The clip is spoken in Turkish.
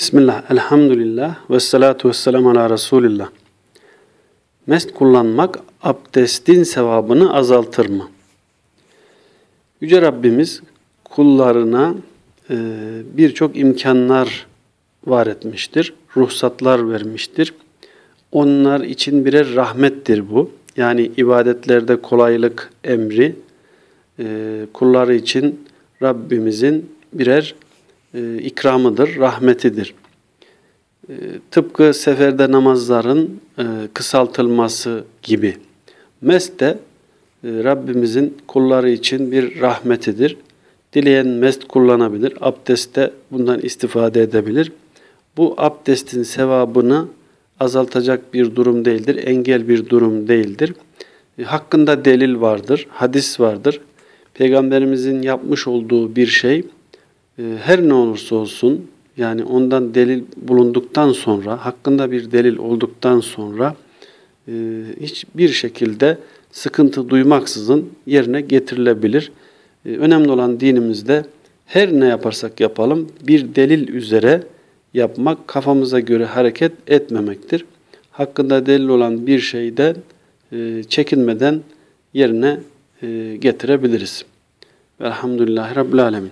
Bismillah, elhamdülillah ve salatu ve selamu ala Resulillah. Mest kullanmak abdestin sevabını azaltır mı? Yüce Rabbimiz kullarına e, birçok imkanlar var etmiştir. Ruhsatlar vermiştir. Onlar için birer rahmettir bu. Yani ibadetlerde kolaylık emri e, kulları için Rabbimizin birer e, ikramıdır, rahmetidir. E, tıpkı seferde namazların e, kısaltılması gibi. Mest de e, Rabbimizin kulları için bir rahmetidir. Dileyen mest kullanabilir, abdestte bundan istifade edebilir. Bu abdestin sevabını azaltacak bir durum değildir, engel bir durum değildir. E, hakkında delil vardır, hadis vardır. Peygamberimizin yapmış olduğu bir şey, her ne olursa olsun yani ondan delil bulunduktan sonra, hakkında bir delil olduktan sonra e, hiçbir şekilde sıkıntı duymaksızın yerine getirilebilir. E, önemli olan dinimizde her ne yaparsak yapalım bir delil üzere yapmak, kafamıza göre hareket etmemektir. Hakkında delil olan bir şeyden e, çekinmeden yerine getirebiliriz. Velhamdülillahi Rabbil Alemin.